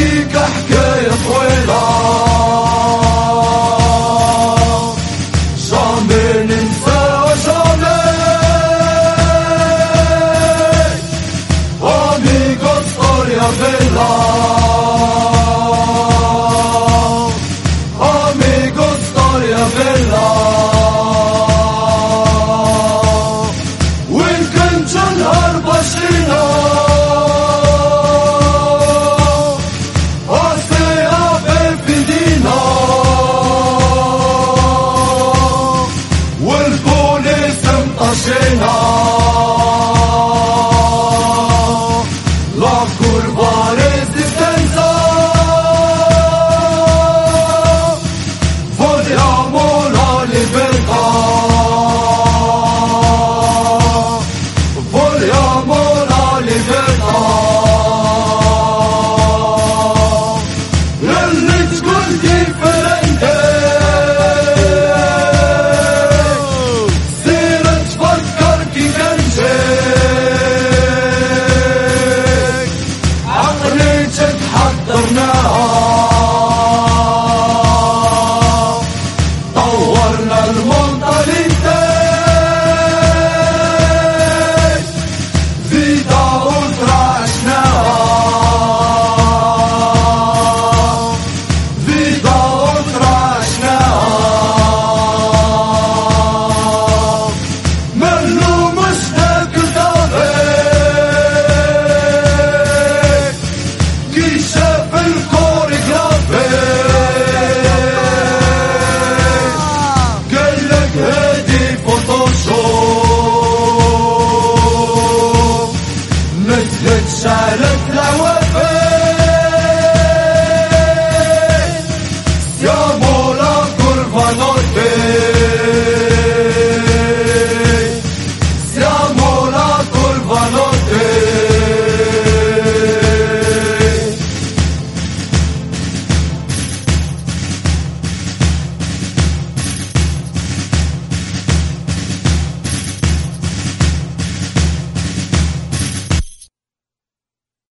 i got a point jestem Aszyna La kurwa طورنا silent.